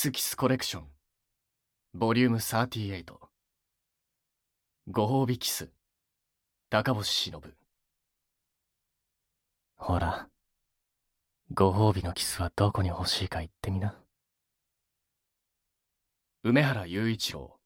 スキスコレクション。ボリューム38ご褒美キス。高星忍。ほら。ご褒美のキスはどこに欲しいか言ってみな。梅原雄一郎。